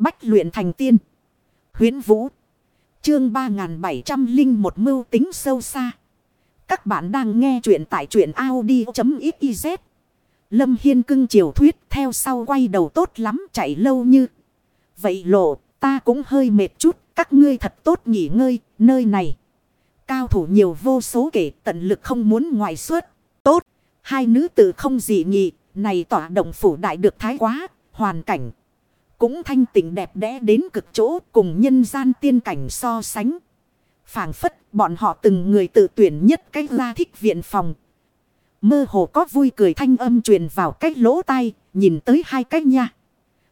Bách luyện thành tiên. huyễn Vũ. Chương 3701 mưu tính sâu xa. Các bạn đang nghe truyện tại truyện Audi.xyz. Lâm Hiên cưng chiều thuyết theo sau quay đầu tốt lắm chạy lâu như. Vậy lộ, ta cũng hơi mệt chút. Các ngươi thật tốt nghỉ ngơi, nơi này. Cao thủ nhiều vô số kể, tận lực không muốn ngoài suốt. Tốt. Hai nữ tử không dị nghị. Này tỏa động phủ đại được thái quá. Hoàn cảnh. Cũng thanh tịnh đẹp đẽ đến cực chỗ cùng nhân gian tiên cảnh so sánh. phảng phất bọn họ từng người tự tuyển nhất cách ra thích viện phòng. Mơ hồ có vui cười thanh âm truyền vào cách lỗ tai, nhìn tới hai cách nha.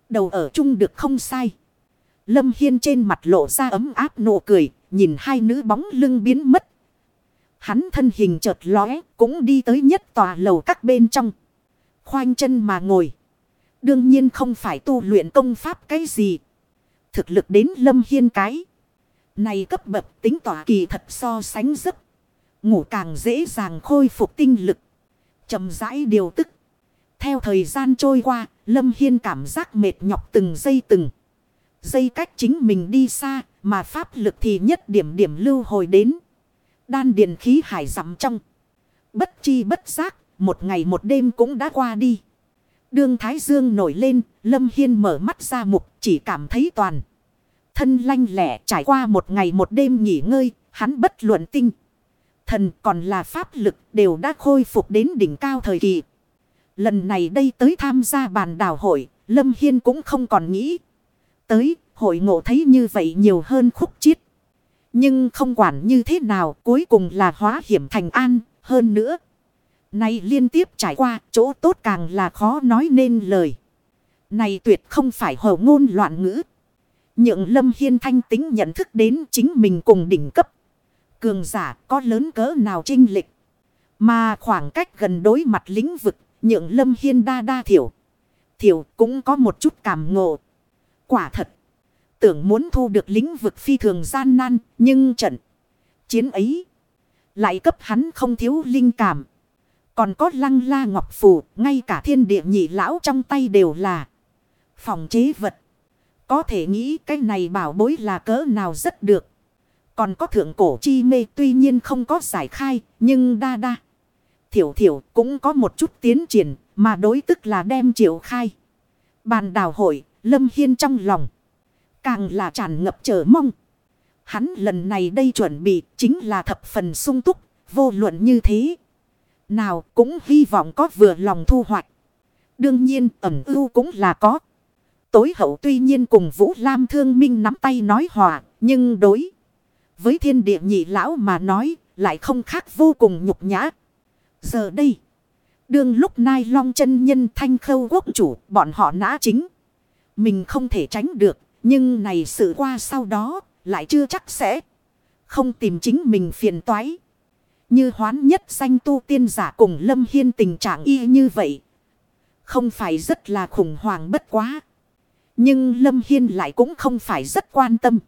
Đầu ở chung được không sai. Lâm Hiên trên mặt lộ ra ấm áp nụ cười, nhìn hai nữ bóng lưng biến mất. Hắn thân hình chợt lóe, cũng đi tới nhất tòa lầu các bên trong. Khoanh chân mà ngồi. Đương nhiên không phải tu luyện công pháp cái gì. Thực lực đến lâm hiên cái. Này cấp bậc tính tỏa kỳ thật so sánh giấc. Ngủ càng dễ dàng khôi phục tinh lực. chậm rãi điều tức. Theo thời gian trôi qua, Lâm Hiên cảm giác mệt nhọc từng giây từng. Giây cách chính mình đi xa, mà pháp lực thì nhất điểm điểm lưu hồi đến. Đan điện khí hải dặm trong. Bất chi bất giác, một ngày một đêm cũng đã qua đi. Đương Thái Dương nổi lên, Lâm Hiên mở mắt ra mục, chỉ cảm thấy toàn. Thân lanh lẻ trải qua một ngày một đêm nghỉ ngơi, hắn bất luận tinh. Thần còn là pháp lực đều đã khôi phục đến đỉnh cao thời kỳ. Lần này đây tới tham gia bàn đảo hội, Lâm Hiên cũng không còn nghĩ. Tới, hội ngộ thấy như vậy nhiều hơn khúc chiết. Nhưng không quản như thế nào, cuối cùng là hóa hiểm thành an, hơn nữa. Này liên tiếp trải qua, chỗ tốt càng là khó nói nên lời. Này tuyệt không phải hồ ngôn loạn ngữ. Nhượng lâm hiên thanh tính nhận thức đến chính mình cùng đỉnh cấp. Cường giả có lớn cỡ nào trinh lịch. Mà khoảng cách gần đối mặt lĩnh vực, nhượng lâm hiên đa đa thiểu. Thiểu cũng có một chút cảm ngộ. Quả thật. Tưởng muốn thu được lĩnh vực phi thường gian nan. Nhưng trận chiến ấy lại cấp hắn không thiếu linh cảm. Còn có lăng la ngọc phù, ngay cả thiên địa nhị lão trong tay đều là phòng chế vật. Có thể nghĩ cái này bảo bối là cỡ nào rất được. Còn có thượng cổ chi mê tuy nhiên không có giải khai, nhưng đa đa. Thiểu thiểu cũng có một chút tiến triển, mà đối tức là đem triệu khai. Bàn đào hội, lâm hiên trong lòng. Càng là tràn ngập chờ mong. Hắn lần này đây chuẩn bị chính là thập phần sung túc, vô luận như thế. Nào cũng hy vọng có vừa lòng thu hoạch. Đương nhiên, ẩm ưu cũng là có. Tối hậu tuy nhiên cùng Vũ Lam thương minh nắm tay nói hòa. Nhưng đối với thiên địa nhị lão mà nói lại không khác vô cùng nhục nhã. Giờ đây. Đương lúc nai long chân nhân thanh khâu quốc chủ, bọn họ nã chính. Mình không thể tránh được. Nhưng này sự qua sau đó lại chưa chắc sẽ không tìm chính mình phiền toái. Như hoán nhất danh tu tiên giả cùng Lâm Hiên tình trạng y như vậy. Không phải rất là khủng hoảng bất quá. Nhưng Lâm Hiên lại cũng không phải rất quan tâm.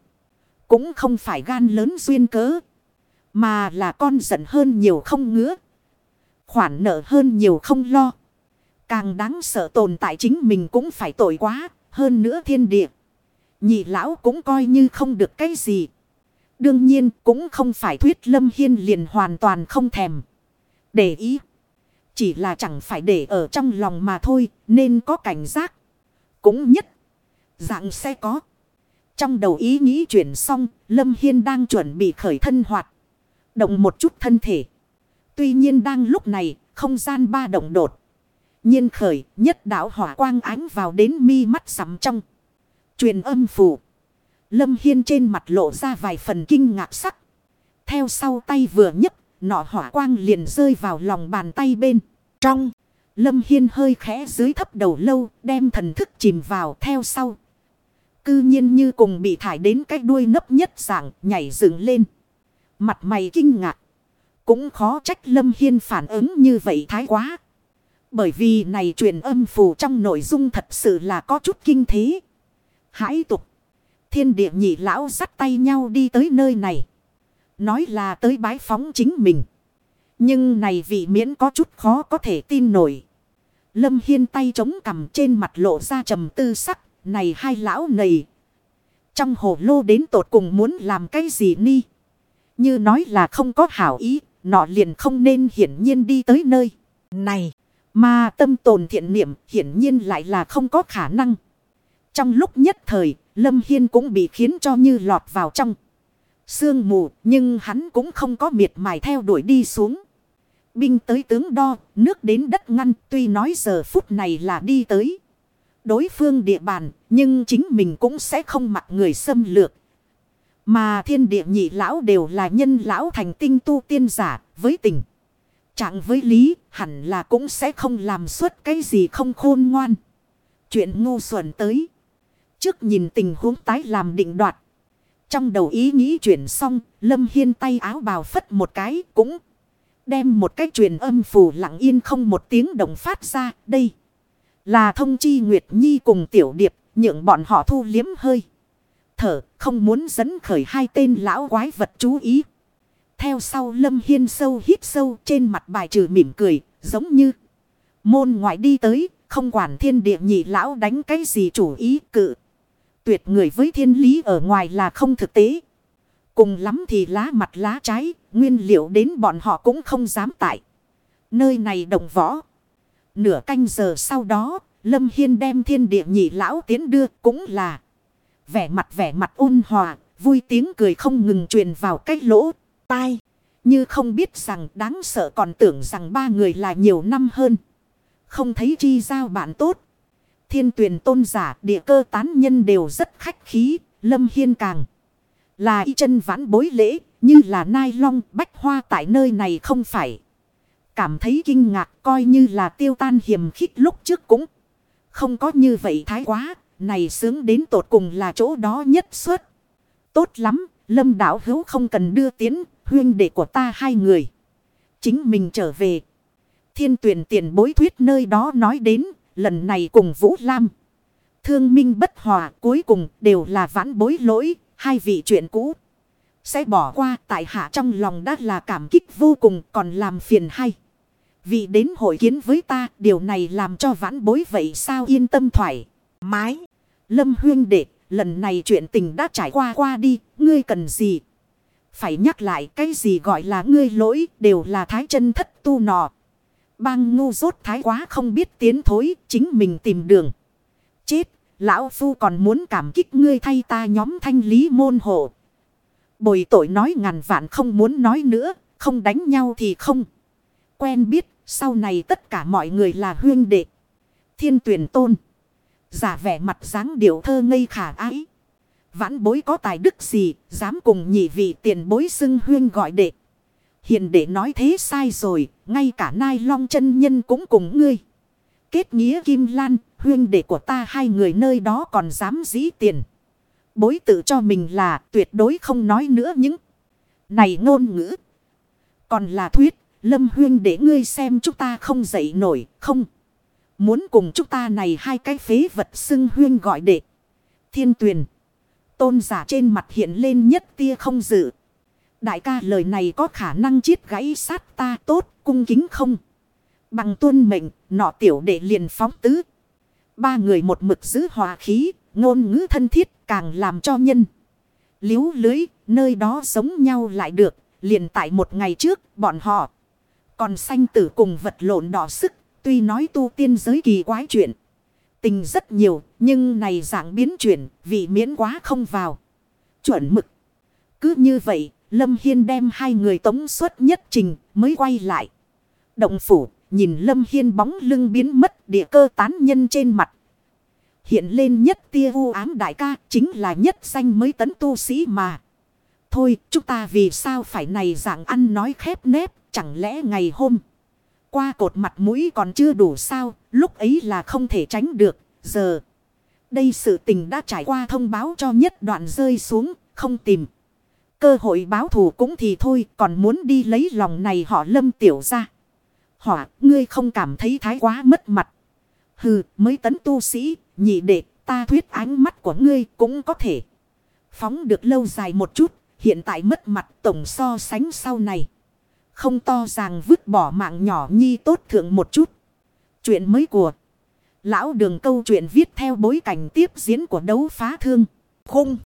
Cũng không phải gan lớn duyên cớ. Mà là con giận hơn nhiều không ngứa. Khoản nợ hơn nhiều không lo. Càng đáng sợ tồn tại chính mình cũng phải tội quá. Hơn nữa thiên địa. Nhị lão cũng coi như không được cái gì. Đương nhiên, cũng không phải thuyết Lâm Hiên liền hoàn toàn không thèm. Để ý. Chỉ là chẳng phải để ở trong lòng mà thôi, nên có cảnh giác. Cũng nhất. Dạng sẽ có. Trong đầu ý nghĩ chuyển xong, Lâm Hiên đang chuẩn bị khởi thân hoạt. Động một chút thân thể. Tuy nhiên đang lúc này, không gian ba động đột. nhiên khởi, nhất đảo hỏa quang ánh vào đến mi mắt sắm trong. Truyền âm phủ. Lâm Hiên trên mặt lộ ra vài phần kinh ngạc sắc. Theo sau tay vừa nhấc, nọ hỏa quang liền rơi vào lòng bàn tay bên. Trong, Lâm Hiên hơi khẽ dưới thấp đầu lâu, đem thần thức chìm vào theo sau. Cư nhiên như cùng bị thải đến cái đuôi nấp nhất dạng, nhảy dựng lên. Mặt mày kinh ngạc. Cũng khó trách Lâm Hiên phản ứng như vậy thái quá. Bởi vì này truyền âm phù trong nội dung thật sự là có chút kinh thế. Hãy tục. Thiên địa nhị lão dắt tay nhau đi tới nơi này. Nói là tới bái phóng chính mình. Nhưng này vị miễn có chút khó có thể tin nổi. Lâm Hiên tay chống cầm trên mặt lộ ra trầm tư sắc. này hai lão này Trong hồ lô đến tột cùng muốn làm cái gì ni? Như nói là không có hảo ý, nọ liền không nên hiển nhiên đi tới nơi. Này, mà tâm tồn thiện niệm hiển nhiên lại là không có khả năng. Trong lúc nhất thời, Lâm Hiên cũng bị khiến cho như lọt vào trong. Sương mù, nhưng hắn cũng không có miệt mài theo đuổi đi xuống. Binh tới tướng đo, nước đến đất ngăn, tuy nói giờ phút này là đi tới. Đối phương địa bàn, nhưng chính mình cũng sẽ không mặc người xâm lược. Mà thiên địa nhị lão đều là nhân lão thành tinh tu tiên giả, với tình. Trạng với lý, hẳn là cũng sẽ không làm suốt cái gì không khôn ngoan. Chuyện ngu xuẩn tới. Trước nhìn tình huống tái làm định đoạt. Trong đầu ý nghĩ chuyển xong, Lâm Hiên tay áo bào phất một cái cũng đem một cái truyền âm phù lặng yên không một tiếng động phát ra. Đây là thông chi Nguyệt Nhi cùng Tiểu Điệp, nhượng bọn họ thu liếm hơi. Thở, không muốn dẫn khởi hai tên lão quái vật chú ý. Theo sau Lâm Hiên sâu hít sâu trên mặt bài trừ mỉm cười, giống như môn ngoại đi tới, không quản thiên địa nhị lão đánh cái gì chủ ý cự. Tuyệt người với thiên lý ở ngoài là không thực tế. Cùng lắm thì lá mặt lá trái, nguyên liệu đến bọn họ cũng không dám tại. Nơi này đồng võ. Nửa canh giờ sau đó, Lâm Hiên đem thiên địa nhị lão tiến đưa cũng là vẻ mặt vẻ mặt ôn hòa, vui tiếng cười không ngừng truyền vào cái lỗ, tai. Như không biết rằng đáng sợ còn tưởng rằng ba người là nhiều năm hơn. Không thấy chi giao bạn tốt. Thiên tuyển tôn giả địa cơ tán nhân đều rất khách khí. Lâm Hiên càng là y chân vãn bối lễ như là nai long bách hoa tại nơi này không phải. Cảm thấy kinh ngạc coi như là tiêu tan hiểm khích lúc trước cũng không có như vậy thái quá. Này sướng đến tột cùng là chỗ đó nhất suốt. Tốt lắm, lâm đảo hữu không cần đưa tiến huyên đệ của ta hai người. Chính mình trở về. Thiên tuyển tiền bối thuyết nơi đó nói đến, lần này cùng Vũ Lam. Thương minh bất hòa cuối cùng đều là vãn bối lỗi, hai vị chuyện cũ. Sẽ bỏ qua tại hạ trong lòng đã là cảm kích vô cùng còn làm phiền hay. Vì đến hội kiến với ta, điều này làm cho vãn bối vậy sao yên tâm thoải, mái. Lâm huyên đệ, lần này chuyện tình đã trải qua qua đi, ngươi cần gì? Phải nhắc lại cái gì gọi là ngươi lỗi đều là thái chân thất tu nọ. Bang ngu dốt thái quá không biết tiến thối chính mình tìm đường. Chết, lão phu còn muốn cảm kích ngươi thay ta nhóm thanh lý môn hộ. Bồi tội nói ngàn vạn không muốn nói nữa, không đánh nhau thì không. Quen biết, sau này tất cả mọi người là huyên đệ. Thiên tuyển tôn. Giả vẻ mặt dáng điệu thơ ngây khả ái. Vãn bối có tài đức gì, dám cùng nhị vị tiền bối xưng huyên gọi đệ. Hiện đệ nói thế sai rồi, ngay cả nai long chân nhân cũng cùng ngươi. Kết nghĩa kim lan, huyên đệ của ta hai người nơi đó còn dám dĩ tiền. Bối tự cho mình là tuyệt đối không nói nữa những này ngôn ngữ. Còn là thuyết, lâm huyên để ngươi xem chúng ta không dậy nổi, không. Muốn cùng chúng ta này hai cái phế vật xưng huyên gọi đệ. Thiên tuyền. Tôn giả trên mặt hiện lên nhất tia không dự. Đại ca lời này có khả năng chiết gãy sát ta tốt, cung kính không? Bằng tuân mệnh, nọ tiểu đệ liền phóng tứ. Ba người một mực giữ hòa khí, ngôn ngữ thân thiết càng làm cho nhân. Liếu lưới, nơi đó sống nhau lại được, liền tại một ngày trước, bọn họ. Còn sanh tử cùng vật lộn đỏ sức, tuy nói tu tiên giới kỳ quái chuyện. Tình rất nhiều, nhưng này dạng biến chuyển, vì miễn quá không vào. Chuẩn mực. Cứ như vậy, Lâm Hiên đem hai người tống suất nhất trình, mới quay lại. Động phủ, nhìn Lâm Hiên bóng lưng biến mất địa cơ tán nhân trên mặt. Hiện lên nhất tia u ám đại ca, chính là nhất danh mới tấn tu sĩ mà. Thôi, chúng ta vì sao phải này dạng ăn nói khép nép, chẳng lẽ ngày hôm. Qua cột mặt mũi còn chưa đủ sao, lúc ấy là không thể tránh được, giờ. Đây sự tình đã trải qua thông báo cho nhất đoạn rơi xuống, không tìm. Cơ hội báo thù cũng thì thôi, còn muốn đi lấy lòng này họ lâm tiểu ra. Hỏa, ngươi không cảm thấy thái quá mất mặt. Hừ, mới tấn tu sĩ, nhị đệ, ta thuyết ánh mắt của ngươi cũng có thể. Phóng được lâu dài một chút, hiện tại mất mặt tổng so sánh sau này. Không to ràng vứt bỏ mạng nhỏ nhi tốt thượng một chút. Chuyện mới của Lão đường câu chuyện viết theo bối cảnh tiếp diễn của đấu phá thương. Khung.